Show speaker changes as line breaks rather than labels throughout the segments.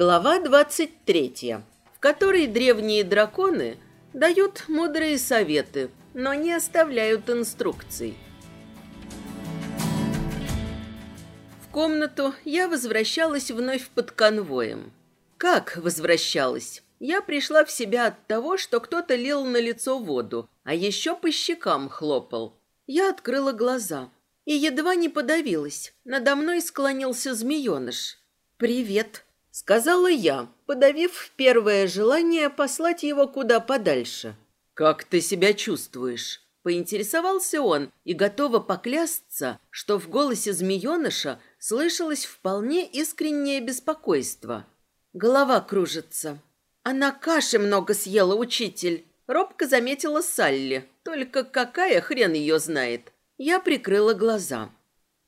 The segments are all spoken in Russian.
Глава 23, в которой древние драконы дают мудрые советы, но не оставляют инструкций. В комнату я возвращалась вновь под конвоем. Как возвращалась? Я пришла в себя от того, что кто-то лил на лицо воду, а еще по щекам хлопал. Я открыла глаза и едва не подавилась. Надо мной склонился змееныш. «Привет», — сказала я, подавив первое желание послать его куда подальше. «Как ты себя чувствуешь?» Поинтересовался он и готова поклясться, что в голосе змееныша слышалось вполне искреннее беспокойство. Голова кружится. Она каши много съела, учитель. Робко заметила Салли. Только какая хрен ее знает. Я прикрыла глаза.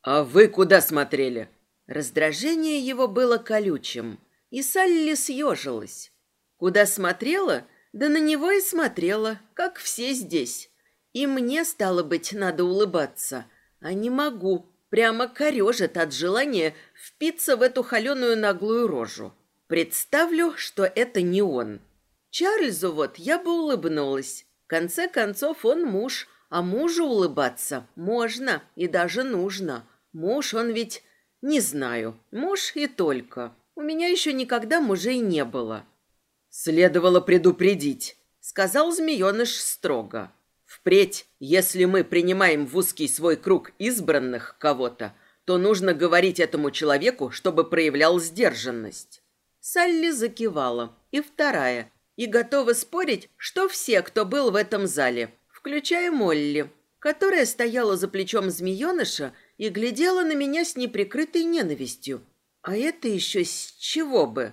«А вы куда смотрели?» Раздражение его было колючим, и Салли съежилась. Куда смотрела? Да на него и смотрела, как все здесь. И мне, стало быть, надо улыбаться. А не могу. Прямо корежит от желания впиться в эту холеную наглую рожу. Представлю, что это не он. Чарльзу вот я бы улыбнулась. В конце концов, он муж, а мужу улыбаться можно и даже нужно. Муж он ведь... Не знаю. Муж и только. У меня еще никогда мужей не было. Следовало предупредить, сказал змееныш строго. Впредь, если мы принимаем в узкий свой круг избранных кого-то, то нужно говорить этому человеку, чтобы проявлял сдержанность. Салли закивала, и вторая, и готова спорить, что все, кто был в этом зале, включая Молли, которая стояла за плечом змееныша и глядела на меня с неприкрытой ненавистью. А это еще с чего бы?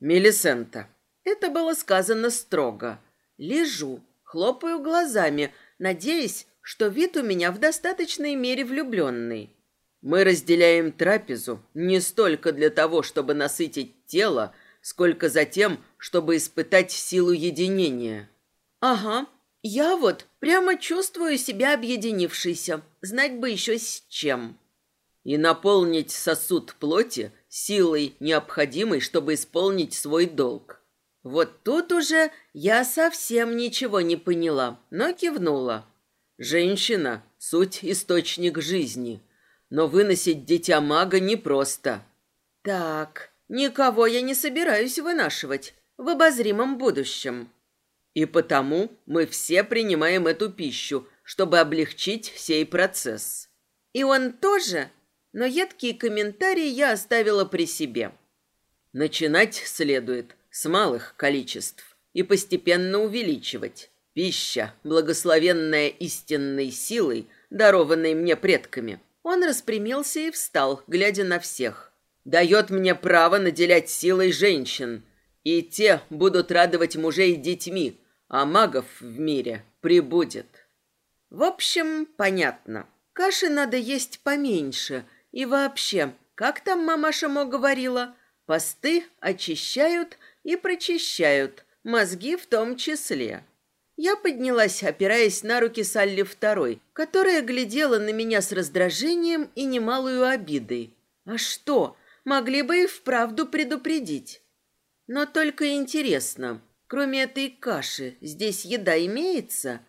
Мелисента. Это было сказано строго. Лежу, хлопаю глазами, надеясь, что вид у меня в достаточной мере влюбленный. Мы разделяем трапезу не столько для того, чтобы насытить тело, сколько за тем, чтобы испытать силу единения. Ага, я вот прямо чувствую себя объединившейся. Знать бы еще с чем. И наполнить сосуд плоти силой, необходимой, чтобы исполнить свой долг. Вот тут уже я совсем ничего не поняла, но кивнула. Женщина – суть источник жизни. Но выносить дитя мага непросто. Так, никого я не собираюсь вынашивать в обозримом будущем. И потому мы все принимаем эту пищу, чтобы облегчить сей процесс. И он тоже, но едкие комментарии я оставила при себе. Начинать следует с малых количеств и постепенно увеличивать. Пища, благословенная истинной силой, дарованной мне предками. Он распрямился и встал, глядя на всех. Дает мне право наделять силой женщин, и те будут радовать мужей детьми, а магов в мире прибудет. В общем, понятно. Каши надо есть поменьше. И вообще, как там мамаша Мо говорила, посты очищают и прочищают, мозги в том числе. Я поднялась, опираясь на руки Салли второй, которая глядела на меня с раздражением и немалую обидой. А что, могли бы и вправду предупредить. Но только интересно, Кроме этой каши, здесь еда имеется?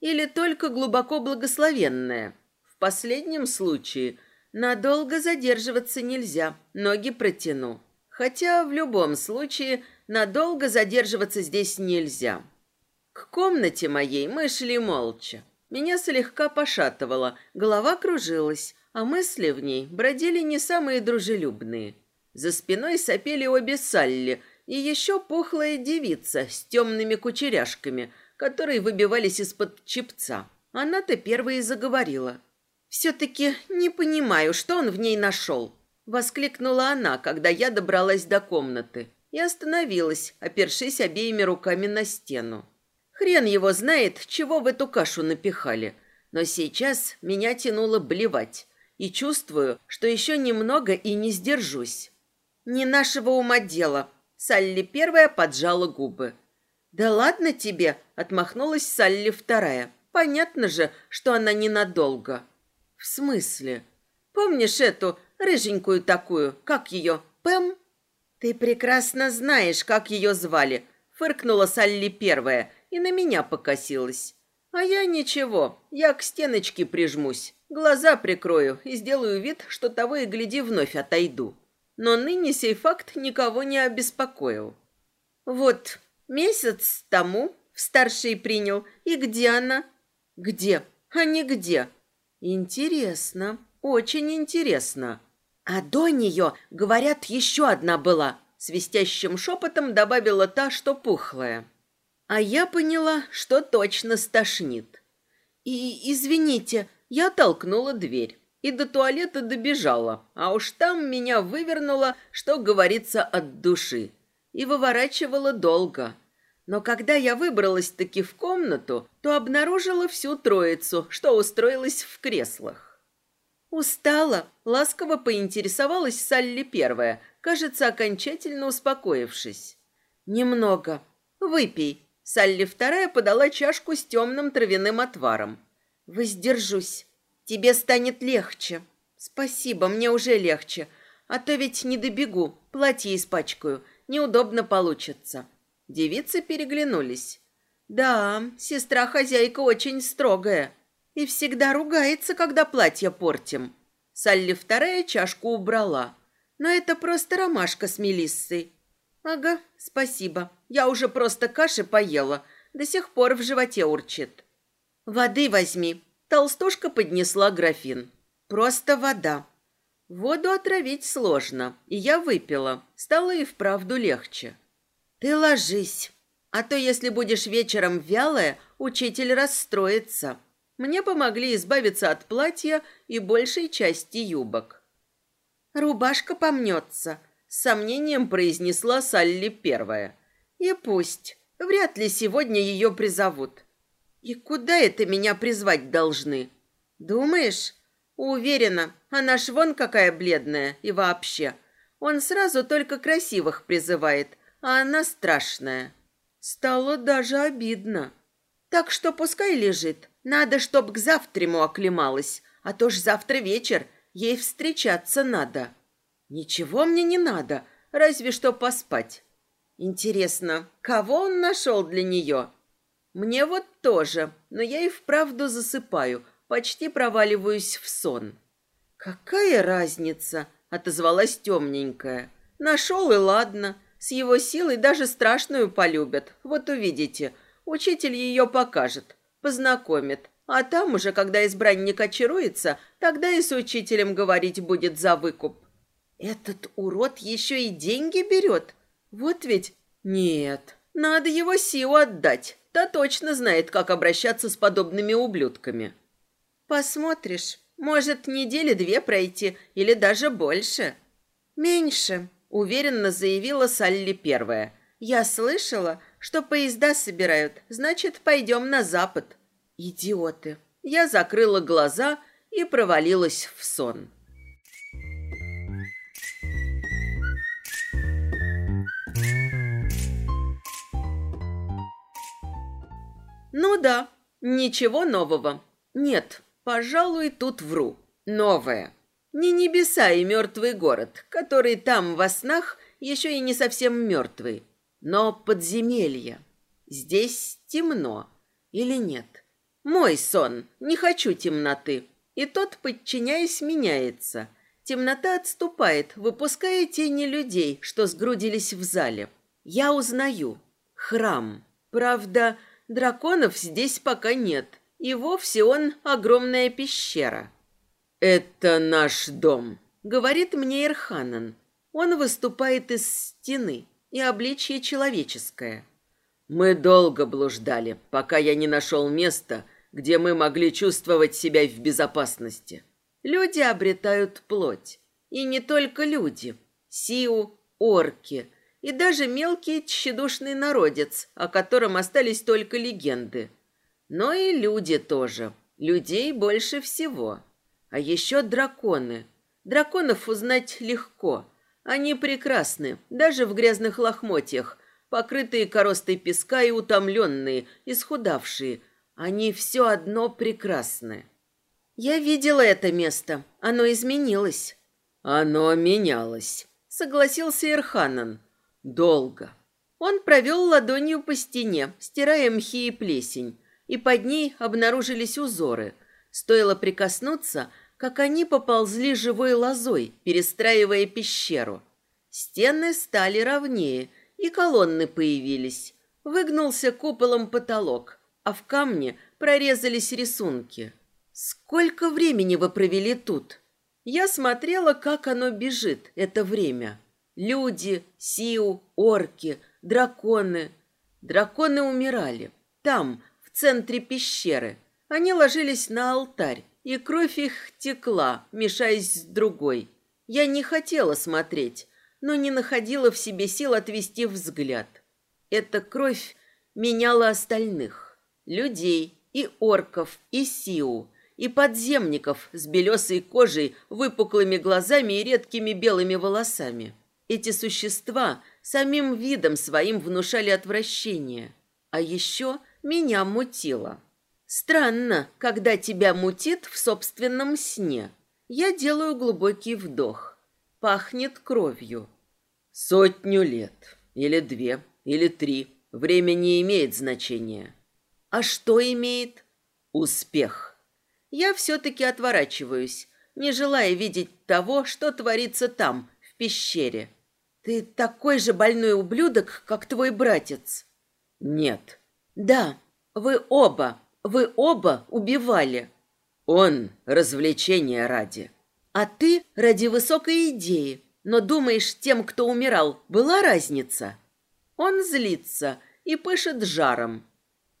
Или только глубоко благословенная? В последнем случае надолго задерживаться нельзя, ноги протяну. Хотя в любом случае надолго задерживаться здесь нельзя. К комнате моей мы шли молча. Меня слегка пошатывало, голова кружилась, а мысли в ней бродили не самые дружелюбные. За спиной сопели обе Салли – и еще пухлая девица с темными кучеряшками, которые выбивались из-под чепца. Она-то первая и заговорила. «Все-таки не понимаю, что он в ней нашел», — воскликнула она, когда я добралась до комнаты и остановилась, опершись обеими руками на стену. Хрен его знает, чего в эту кашу напихали, но сейчас меня тянуло блевать, и чувствую, что еще немного и не сдержусь. «Не нашего ума дело», Салли первая поджала губы. «Да ладно тебе!» — отмахнулась Салли вторая. «Понятно же, что она ненадолго». «В смысле? Помнишь эту рыженькую такую, как ее, Пэм?» Ты прекрасно знаешь, как ее звали, фыркнула Салли первая и на меня покосилась. А я ничего, я к стеночке прижмусь, глаза прикрою и сделаю вид, что того и гляди вновь отойду. Но ныне сей факт никого не обеспокоил. Вот, месяц тому в старший принял, и где она? Где? А не где? Интересно, очень интересно. А до нее, говорят, еще одна была. Свистящим шепотом добавила та, что пухлая. А я поняла, что точно стошнит. И, извините, я толкнула дверь и до туалета добежала, а уж там меня вывернуло, что говорится, от души. И выворачивала долго. Но когда я выбралась-таки в комнату, то обнаружила всю троицу, что устроилась в креслах. Устала, ласково поинтересовалась Салли первая, кажется, окончательно успокоившись. «Немного. Выпей». Салли вторая подала чашку с темным травяным отваром. «Воздержусь. Тебе станет легче». «Спасибо, мне уже легче. А то ведь не добегу, платье испачкаю. Неудобно получится». Девицы переглянулись. «Да, сестра-хозяйка очень строгая и всегда ругается, когда платье портим». Салли вторая чашку убрала. Но это просто ромашка с мелиссой. Ага, спасибо. Я уже просто каши поела. До сих пор в животе урчит. Воды возьми. Толстушка поднесла графин. Просто вода. Воду отравить сложно, и я выпила. Стало и вправду легче. Ты ложись, а то если будешь вечером вялая, учитель расстроится. Мне помогли избавиться от платья и большей части юбок. Рубашка помнется, с сомнением произнесла Салли первая. И пусть. Вряд ли сегодня ее призовут. И куда это меня призвать должны? Думаешь? Уверена, она ж вон какая бледная и вообще. Он сразу только красивых призывает, а она страшная. Стало даже обидно. Так что пускай лежит. Надо, чтоб к завтраму оклемалась, а то ж завтра вечер, Ей встречаться надо. Ничего мне не надо, разве что поспать. Интересно, кого он нашел для нее? Мне вот тоже, но я и вправду засыпаю, почти проваливаюсь в сон. Какая разница, отозвалась темненькая. Нашел и ладно. С его силой даже страшную полюбят. Вот увидите, учитель ее покажет, познакомит. А там уже, когда избранник очаруется, тогда и с учителем говорить будет за выкуп. Этот урод еще и деньги берет. Вот ведь... Нет, надо его Сиу отдать. Та точно знает, как обращаться с подобными ублюдками. Посмотришь, может, недели две пройти или даже больше. Меньше, уверенно заявила Салли первая. Я слышала, что поезда собирают, значит, пойдем на запад. Идиоты. Я закрыла глаза и провалилась в сон. Ну да, ничего нового. Нет, пожалуй, тут вру. Новое. Не небеса и мертвый город, который там во снах еще и не совсем мертвый, но подземелье. Здесь темно или нет? Мой сон, не хочу темноты. И тот, подчиняясь, меняется. Темнота отступает, выпуская тени людей, что сгрудились в зале. Я узнаю. Храм. Правда, драконов здесь пока нет. И вовсе он огромная пещера. «Это наш дом», — говорит мне Ирханан. Он выступает из стены, и обличье человеческое. Мы долго блуждали, пока я не нашел места, где мы могли чувствовать себя в безопасности. Люди обретают плоть. И не только люди. Сиу, орки и даже мелкий тщедушный народец, о котором остались только легенды. Но и люди тоже. Людей больше всего. А еще драконы. Драконов узнать легко. Они прекрасны, даже в грязных лохмотьях, покрытые коростой песка и утомленные, исхудавшие – они все одно прекрасны. Я видела это место. Оно изменилось. Оно менялось. согласился Ирханан. Долго. Он провел ладонью по стене, стирая мхи и плесень, и под ней обнаружились узоры. Стоило прикоснуться, как они поползли живой лозой, перестраивая пещеру. Стены стали ровнее, и колонны появились. Выгнулся куполом потолок, а в камне прорезались рисунки. «Сколько времени вы провели тут?» Я смотрела, как оно бежит, это время. Люди, сиу, орки, драконы. Драконы умирали. Там, в центре пещеры. Они ложились на алтарь, и кровь их текла, мешаясь с другой. Я не хотела смотреть, но не находила в себе сил отвести взгляд. Эта кровь меняла остальных. Людей, и орков, и сиу, и подземников с белесой кожей, выпуклыми глазами и редкими белыми волосами. Эти существа самим видом своим внушали отвращение. А еще меня мутило. Странно, когда тебя мутит в собственном сне. Я делаю глубокий вдох. Пахнет кровью. Сотню лет. Или две, или три. Время не имеет значения. А что имеет? Успех. Я все-таки отворачиваюсь, не желая видеть того, что творится там, в пещере. Ты такой же больной ублюдок, как твой братец. Нет. Да, вы оба, вы оба убивали. Он развлечение ради. А ты ради высокой идеи. Но думаешь, тем, кто умирал, была разница? Он злится и пышет жаром.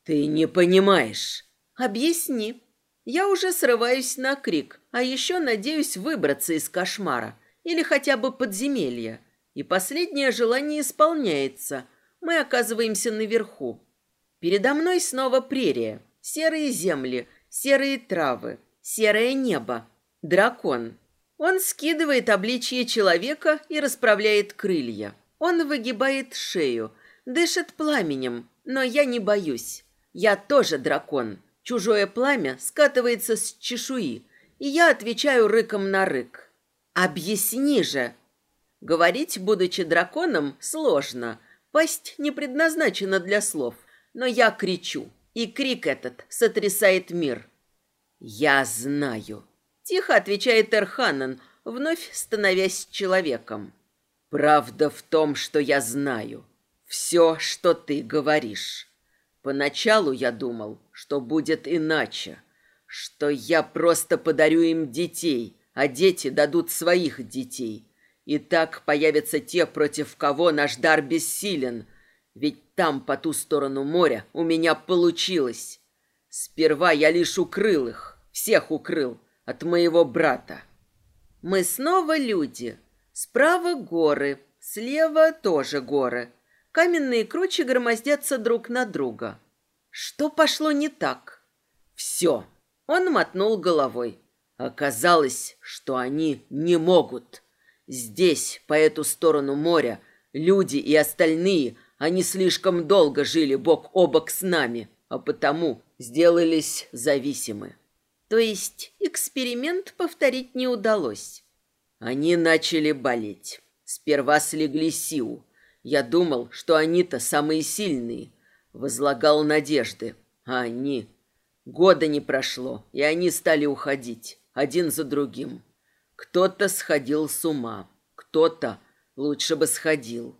Ты не понимаешь. Объясни. Я уже срываюсь на крик, а еще надеюсь выбраться из кошмара или хотя бы подземелья. И последнее желание исполняется. Мы оказываемся наверху. Передо мной снова прерия. Серые земли, серые травы, серое небо. Дракон. Он скидывает обличье человека и расправляет крылья. Он выгибает шею, дышит пламенем, но я не боюсь. Я тоже дракон. Чужое пламя скатывается с чешуи, и я отвечаю рыком на рык. «Объясни же!» Говорить, будучи драконом, сложно. Пасть не предназначена для слов. Но я кричу, и крик этот сотрясает мир. «Я знаю!» Тихо отвечает Эрханан, вновь становясь человеком. «Правда в том, что я знаю. Все, что ты говоришь. Поначалу я думал, что будет иначе, что я просто подарю им детей, а дети дадут своих детей. И так появятся те, против кого наш дар бессилен. Ведь там, по ту сторону моря, у меня получилось. Сперва я лишь укрыл их, всех укрыл, от моего брата. Мы снова люди. Справа горы, слева тоже горы. Каменные кручи громоздятся друг на друга. Что пошло не так? Все. Он мотнул головой. Оказалось, что они не могут. Здесь, по эту сторону моря, люди и остальные, они слишком долго жили бок о бок с нами, а потому сделались зависимы. То есть эксперимент повторить не удалось. Они начали болеть. Сперва слегли Сиу, я думал, что они-то самые сильные. Возлагал надежды. А они... Года не прошло, и они стали уходить, один за другим. Кто-то сходил с ума, кто-то лучше бы сходил.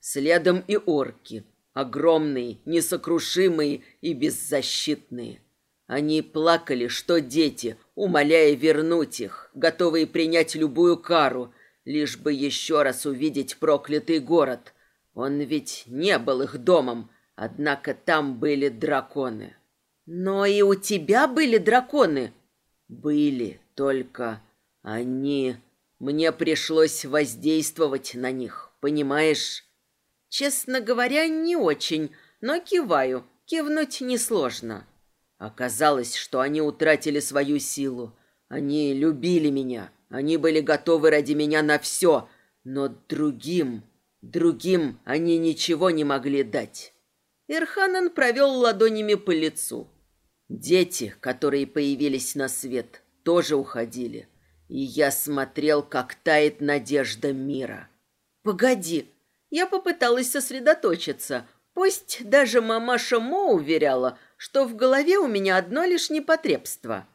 Следом и орки, огромные, несокрушимые и беззащитные. Они плакали, что дети, умоляя вернуть их, готовые принять любую кару, лишь бы еще раз увидеть проклятый город, он ведь не был их домом, однако там были драконы. Но и у тебя были драконы? Были, только они... Мне пришлось воздействовать на них, понимаешь? Честно говоря, не очень, но киваю. Кивнуть несложно. Оказалось, что они утратили свою силу. Они любили меня. Они были готовы ради меня на все. Но другим... Другим они ничего не могли дать. Ирханан провел ладонями по лицу. Дети, которые появились на свет, тоже уходили. И я смотрел, как тает надежда мира. Погоди. Я попыталась сосредоточиться. Пусть даже мамаша Мо уверяла, что в голове у меня одно лишь непотребство.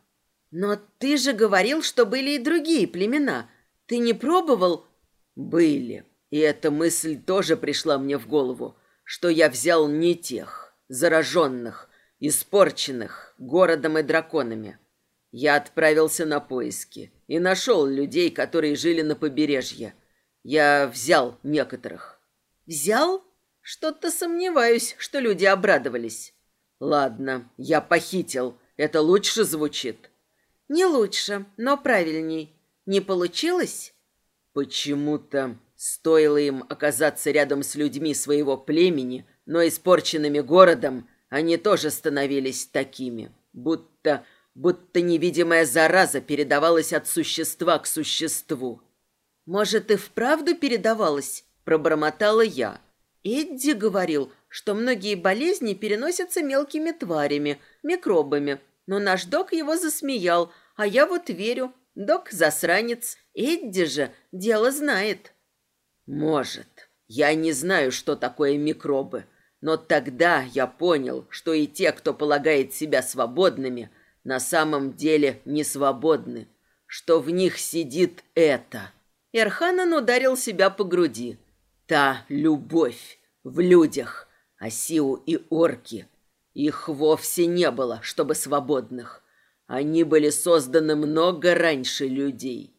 Но ты же говорил, что были и другие племена. Ты не пробовал?
Были. И эта мысль тоже пришла мне в голову, что я взял не тех, зараженных, испорченных городом и драконами. Я отправился на поиски и нашел людей, которые жили на побережье. Я взял некоторых.
Взял? Что-то сомневаюсь, что люди обрадовались.
Ладно, я похитил. Это лучше звучит.
Не лучше, но правильней. Не получилось?
Почему-то стоило им оказаться рядом с людьми своего племени, но испорченными городом, они тоже становились такими, будто будто невидимая зараза передавалась от существа к существу.
Может, и вправду передавалась, пробормотала я. Эдди говорил, что многие болезни переносятся мелкими тварями, микробами, но наш док его засмеял, а я вот верю. Док засранец, Эдди же дело знает.
Может. Я не знаю, что такое микробы, но тогда я понял, что и те, кто полагает себя свободными, на самом деле не свободны, что в них сидит это.
Эрханан ударил себя по груди.
Та любовь в людях, Асиу и орки. Их вовсе не было, чтобы свободных. Они были созданы много раньше людей.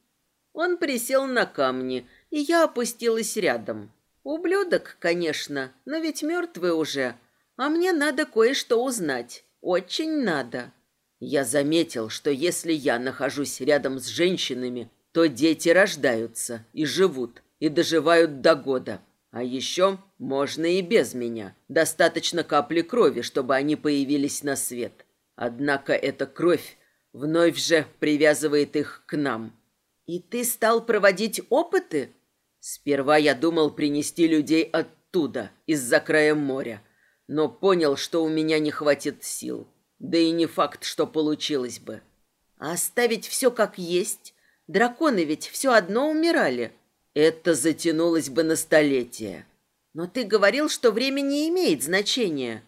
Он присел на камни, и я опустилась рядом. Ублюдок, конечно, но ведь мертвый уже. А мне надо кое-что узнать. Очень надо.
Я заметил, что если я нахожусь рядом с женщинами, то дети рождаются и живут, и доживают до года. А еще можно и без меня. Достаточно капли крови, чтобы они появились на свет. Однако эта кровь вновь же привязывает их к нам.
И ты стал проводить опыты?
Сперва я думал принести людей оттуда, из-за края моря, но понял, что у меня не хватит сил. Да и не факт, что получилось бы.
А оставить все как есть? Драконы ведь все одно умирали.
Это затянулось бы на столетия.
Но ты говорил, что время не имеет значения.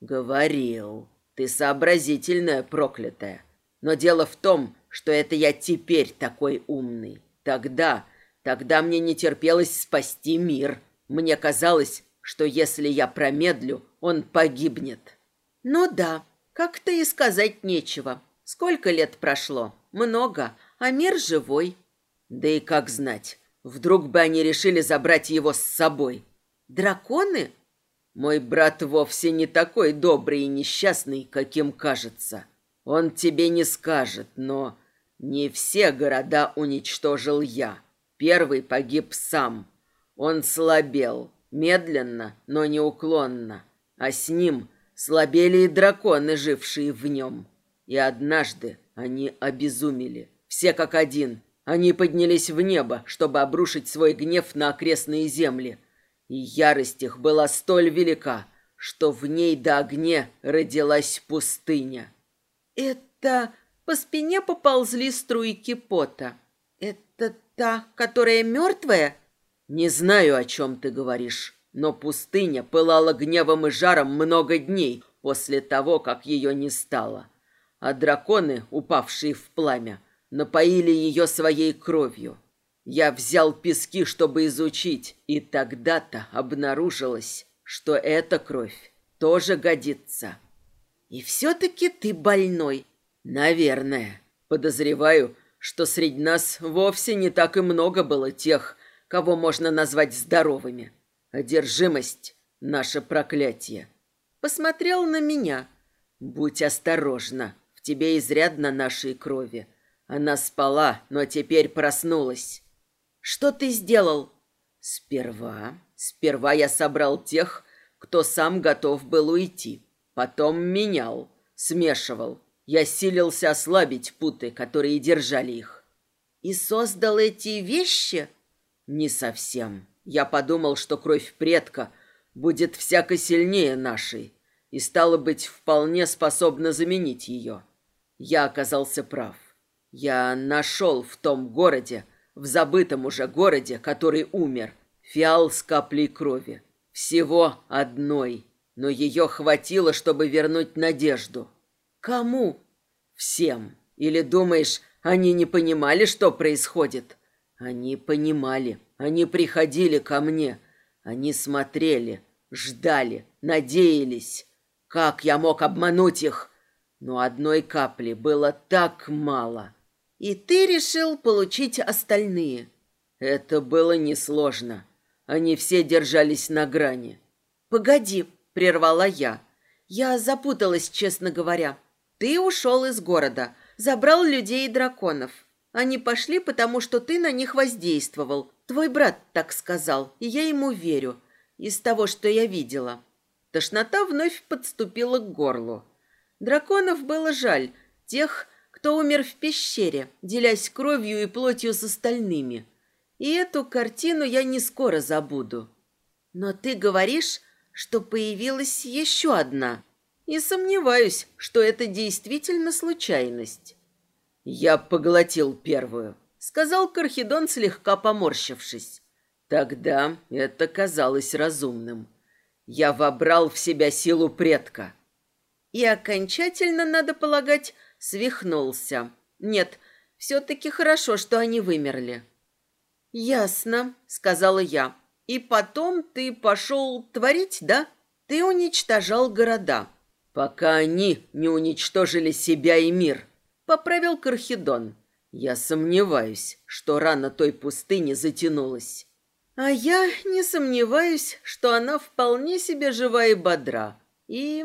Говорил. Ты сообразительная, проклятая. Но дело в том, что это я теперь такой умный. Тогда, тогда мне не терпелось спасти мир. Мне казалось, что если я промедлю, он погибнет.
Ну да, как-то и сказать нечего. Сколько лет прошло? Много. А мир живой.
Да и как знать. Вдруг бы они решили забрать его с собой.
Драконы?
Мой брат вовсе не такой добрый и несчастный, каким кажется. Он тебе не скажет, но не все города уничтожил я. Первый погиб сам. Он слабел, медленно, но неуклонно. А с ним слабели и драконы, жившие в нем. И однажды они обезумели. Все как один. Они поднялись в небо, чтобы обрушить свой гнев на окрестные земли. И ярость их была столь велика, что в ней до огне родилась пустыня.
Это по спине поползли струйки пота. Это та, которая мертвая?
Не знаю, о чем ты говоришь. Но пустыня пылала гневом и жаром много дней после того, как ее не стало. А драконы, упавшие в пламя, напоили ее своей кровью. Я взял пески, чтобы изучить, и тогда-то обнаружилось, что эта кровь тоже годится.
И все-таки ты больной.
Наверное. Подозреваю, что среди нас вовсе не так и много было тех, кого можно назвать здоровыми. Одержимость — наше проклятие.
Посмотрел на меня.
Будь осторожна, в тебе изрядно нашей крови. Она спала, но теперь проснулась.
Что ты сделал?
Сперва, сперва я собрал тех, кто сам готов был уйти. Потом менял, смешивал. Я силился ослабить путы, которые держали их.
И создал эти вещи?
Не совсем. Я подумал, что кровь предка будет всяко сильнее нашей и, стало быть, вполне способна заменить ее. Я оказался прав. Я нашел в том городе, в забытом уже городе, который умер, Фиал с каплей крови. Всего одной. Но ее хватило, чтобы вернуть надежду.
Кому?
Всем. Или думаешь, они не понимали, что происходит? Они понимали. Они приходили ко мне. Они смотрели, ждали, надеялись. Как я мог обмануть их? Но одной капли было так мало.
И ты решил получить остальные.
Это было несложно. Они все держались на грани.
Погоди, прервала я. Я запуталась, честно говоря. Ты ушел из города, забрал людей и драконов. Они пошли, потому что ты на них воздействовал. Твой брат так сказал, и я ему верю. Из того, что я видела. Тошнота вновь подступила к горлу. Драконов было жаль, тех, кто умер в пещере, делясь кровью и плотью с остальными. И эту картину я не скоро забуду. Но ты говоришь, что появилась еще одна. И сомневаюсь, что это действительно случайность.
Я поглотил первую, сказал Кархидон, слегка поморщившись. Тогда это казалось разумным. Я вобрал в себя силу предка.
И окончательно, надо полагать, свихнулся. Нет, все-таки хорошо, что они вымерли. «Ясно», — сказала я. «И потом ты пошел творить, да? Ты уничтожал города».
«Пока они не уничтожили себя и мир», — поправил Кархидон. «Я сомневаюсь, что рана той пустыни затянулась».
А я не сомневаюсь, что она вполне себе жива и бодра. И...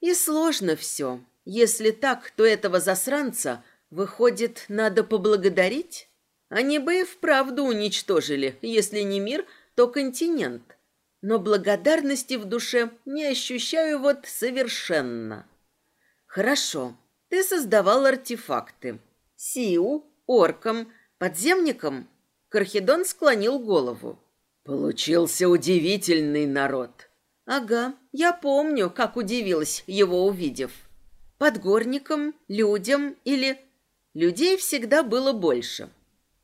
и сложно все. Если так, то этого засранца, выходит, надо поблагодарить? Они бы и вправду уничтожили, если не мир, то континент. Но благодарности в душе не ощущаю вот совершенно. Хорошо, ты создавал артефакты. Сиу, оркам, подземникам. Кархидон склонил голову.
Получился удивительный народ.
Ага, я помню, как удивилась, его увидев. Подгорникам, людям или... Людей всегда было больше.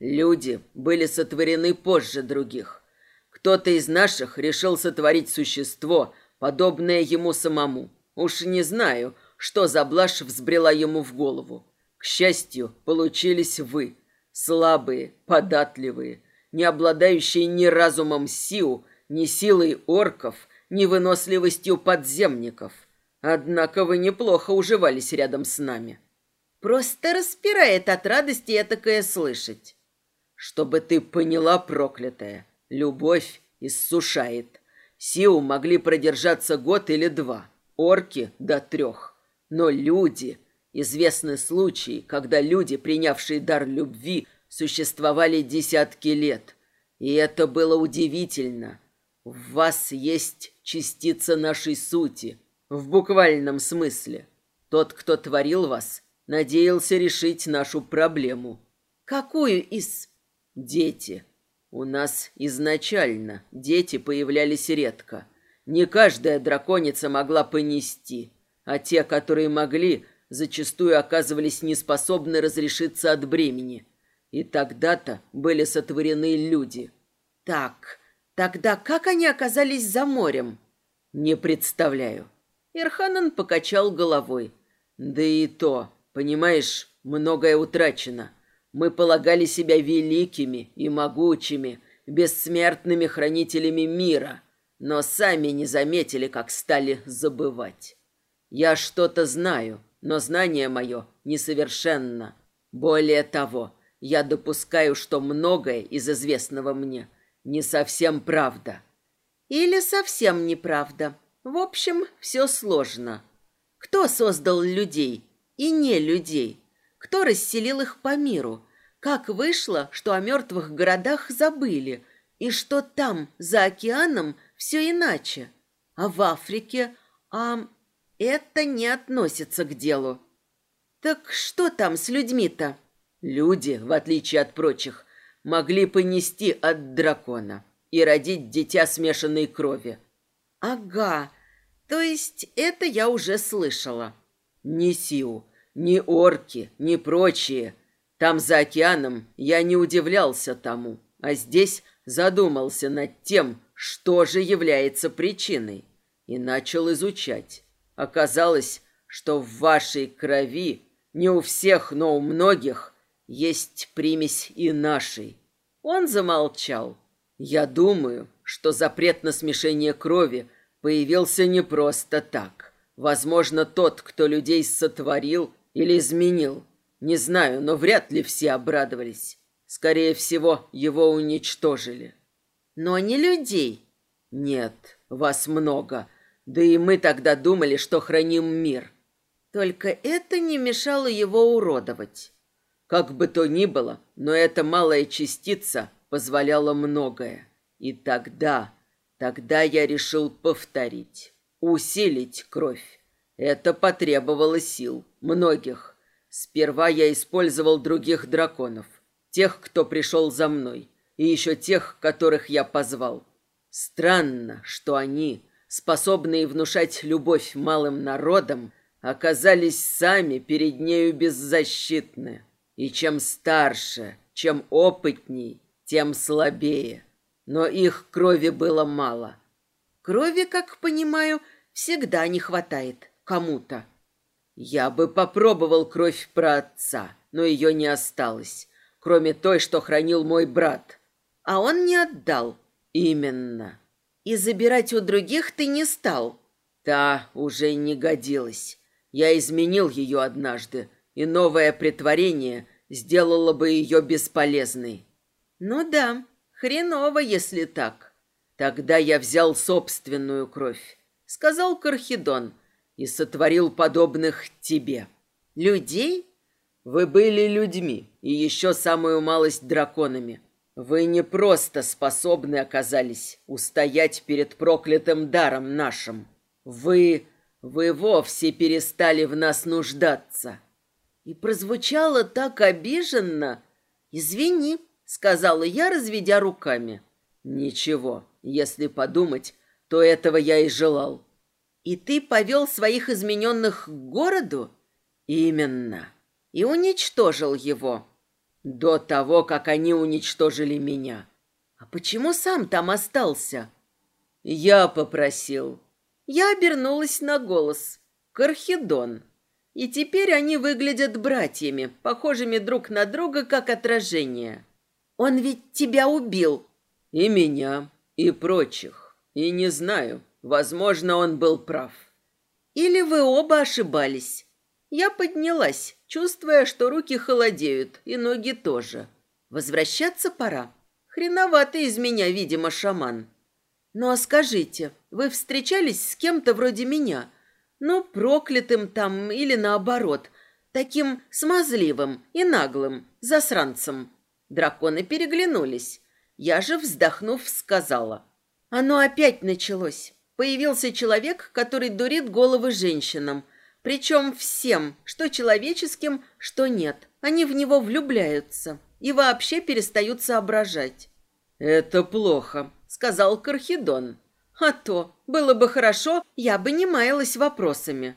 Люди были сотворены позже других. Кто-то из наших решил сотворить существо, подобное ему самому. Уж не знаю, что за блажь взбрела ему в голову. К счастью, получились вы, слабые, податливые, не обладающие ни разумом Сиу, ни силой орков, ни выносливостью подземников. Однако вы неплохо уживались рядом с нами.
Просто распирает от радости этакое слышать.
Чтобы ты поняла, проклятая, любовь иссушает. Сиу могли продержаться год или два, орки до трех. Но люди... Известны случаи, когда люди, принявшие дар любви, существовали десятки лет. И это было удивительно. В вас есть частица нашей сути, в буквальном смысле. Тот, кто творил вас, надеялся решить нашу проблему.
Какую из...
Дети. У нас изначально дети появлялись редко. Не каждая драконица могла понести, а те, которые могли, зачастую оказывались неспособны разрешиться от бремени. И тогда-то были сотворены люди.
Так, тогда как они оказались за морем?
Не представляю.
Ирханан покачал головой.
Да и то, понимаешь, многое утрачено. Мы полагали себя великими и могучими, бессмертными хранителями мира, но сами не заметили, как стали забывать. Я что-то знаю, но знание мое несовершенно. Более того, я допускаю, что многое из известного мне не совсем правда.
Или совсем неправда. В общем, все сложно. Кто создал людей и не людей? Кто расселил их по миру? Как вышло, что о мертвых городах забыли, и что там, за океаном, все иначе? А в Африке? А это не относится к делу. Так что там с людьми-то?
Люди, в отличие от прочих, могли понести от дракона и родить дитя смешанной крови.
Ага, то есть это я уже слышала.
Ни Сиу, ни орки, ни прочие. Там за океаном я не удивлялся тому. а здесь задумался над тем, что же является причиной, и начал изучать. Оказалось, что в вашей крови, не у всех, но у многих, есть примесь и нашей. Он замолчал. Я думаю, что запрет на смешение крови появился не просто так. Возможно, тот, кто людей сотворил или изменил. Не знаю, но вряд ли все обрадовались. Скорее всего, его уничтожили.
Но не людей.
Нет, вас много. Да и мы тогда думали, что храним мир.
Только это не мешало его уродовать.
Как бы то ни было, но эта малая частица позволяла многое. И тогда, тогда я решил повторить, усилить кровь. Это потребовало сил, многих. Сперва я использовал других драконов, тех, кто пришел за мной, и еще тех, которых я позвал. Странно, что они, способные внушать любовь малым народам, оказались сами перед нею беззащитны. И чем старше, чем опытней, тем слабее. Но их крови было мало.
Крови, как понимаю, всегда не хватает кому-то.
Я бы попробовал кровь про отца, но ее не осталось кроме той, что хранил мой брат.
А он не отдал.
Именно.
И забирать у других ты не стал.
Та уже не годилась. Я изменил ее однажды, и новое притворение сделало бы ее бесполезной.
Ну да, хреново, если так.
Тогда я взял собственную кровь, сказал Кархидон, и сотворил подобных тебе.
Людей?
Вы были людьми, и еще самую малость драконами. Вы не просто способны оказались устоять перед проклятым даром нашим. Вы... вы вовсе перестали в нас нуждаться.
И прозвучало так обиженно. «Извини», — сказала я, разведя руками.
«Ничего, если подумать, то этого я и желал».
«И ты повел своих измененных к городу?»
«Именно»
и уничтожил его.
До того, как они уничтожили меня.
А почему сам там остался?
Я попросил.
Я обернулась на голос. Кархидон. И теперь они выглядят братьями, похожими друг на друга, как отражение. Он ведь тебя убил.
И меня, и прочих. И не знаю, возможно, он был прав.
Или вы оба ошибались. Я поднялась, чувствуя, что руки холодеют, и ноги тоже. Возвращаться пора. Хреновато из меня, видимо, шаман. Ну а скажите, вы встречались с кем-то вроде меня? Ну, проклятым там или наоборот, таким смазливым и наглым, засранцем. Драконы переглянулись. Я же, вздохнув, сказала. Оно опять началось. Появился человек, который дурит головы женщинам, причем всем, что человеческим, что нет. Они в него влюбляются и вообще перестают соображать.
«Это плохо», — сказал Кархидон.
«А то, было бы хорошо, я бы не маялась вопросами.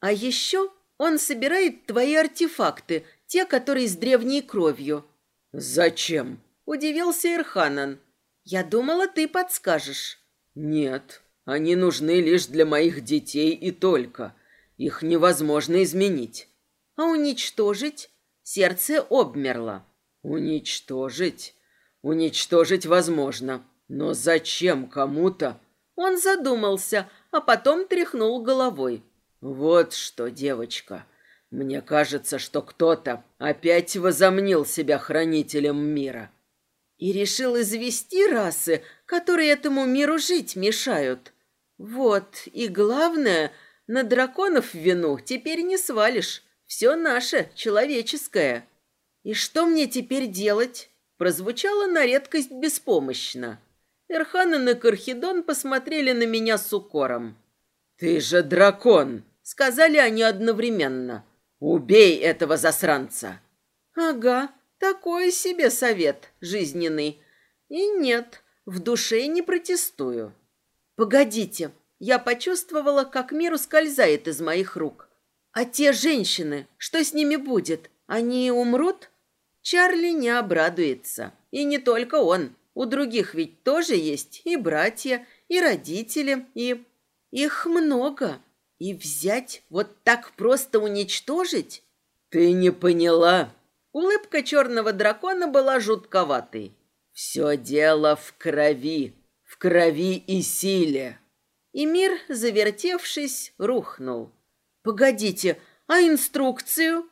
А еще он собирает твои артефакты, те, которые с древней кровью».
«Зачем?»
— удивился Ирханан. «Я думала, ты подскажешь».
«Нет, они нужны лишь для моих детей и только. Их невозможно изменить.
А уничтожить? Сердце обмерло.
Уничтожить? Уничтожить возможно. Но зачем кому-то?
Он задумался, а потом тряхнул головой.
Вот что, девочка. Мне кажется, что кто-то опять возомнил себя хранителем мира.
И решил извести расы, которые этому миру жить мешают. Вот, и главное, на драконов вину теперь не свалишь. Все наше, человеческое. И что мне теперь делать? Прозвучало на редкость беспомощно. Эрханен и Кархидон посмотрели на меня с укором.
«Ты же дракон!»
— сказали они одновременно.
«Убей этого засранца!»
«Ага, такой себе совет жизненный. И нет, в душе не протестую. Погодите, я почувствовала, как мир ускользает из моих рук. А те женщины, что с ними будет? Они умрут? Чарли не обрадуется. И не только он. У других ведь тоже есть и братья, и родители, и... Их много. И взять, вот так просто уничтожить?
Ты не поняла.
Улыбка черного дракона была жутковатой.
Все дело в крови, в крови и силе.
И мир, завертевшись, рухнул. Погодите, а инструкцию?